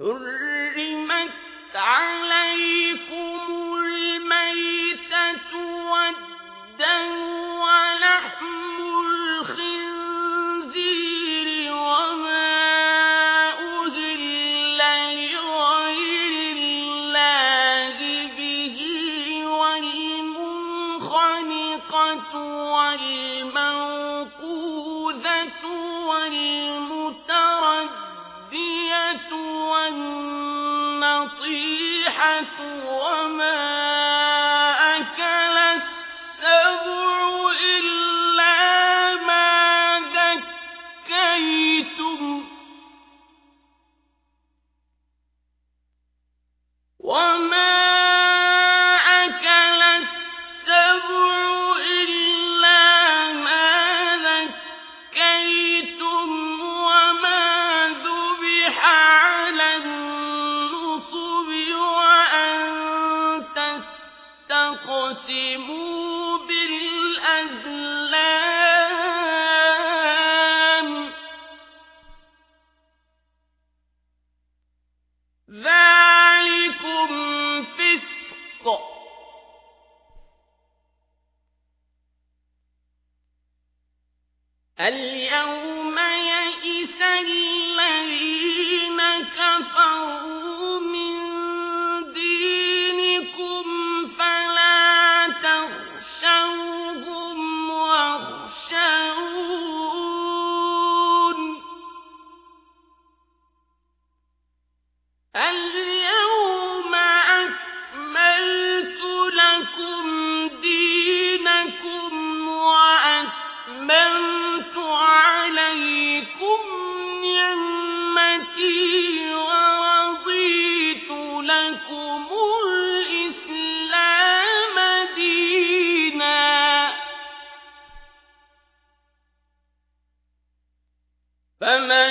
حرمت عليكم الميتة ولحم الخنزير وما لغير الله به والمنخنقة والموقوذة والمتردة والنصيحة اليوم فمن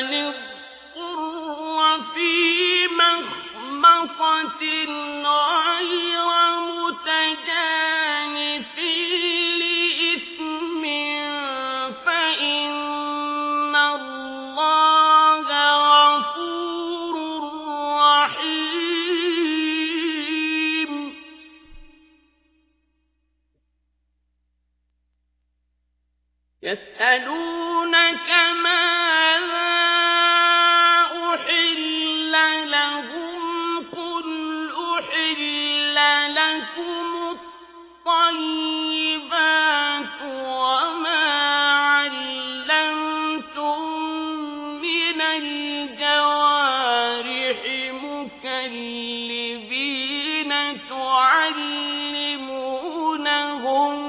منهم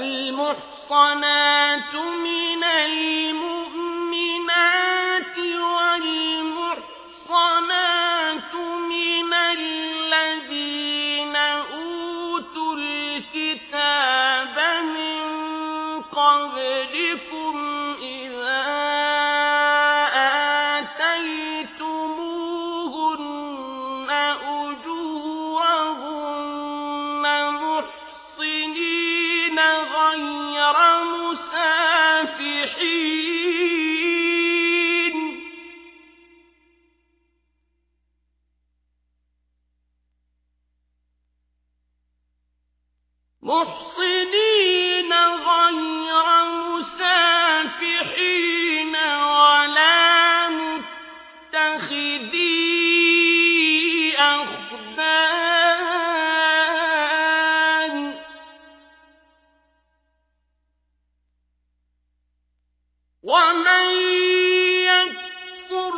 والمحصنات من المؤمنات والمحصنات من الذين أوتوا الكتاب من قبلكم محصنين غير مسافحين ولا متخذي أخدان ومن يكفر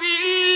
بالله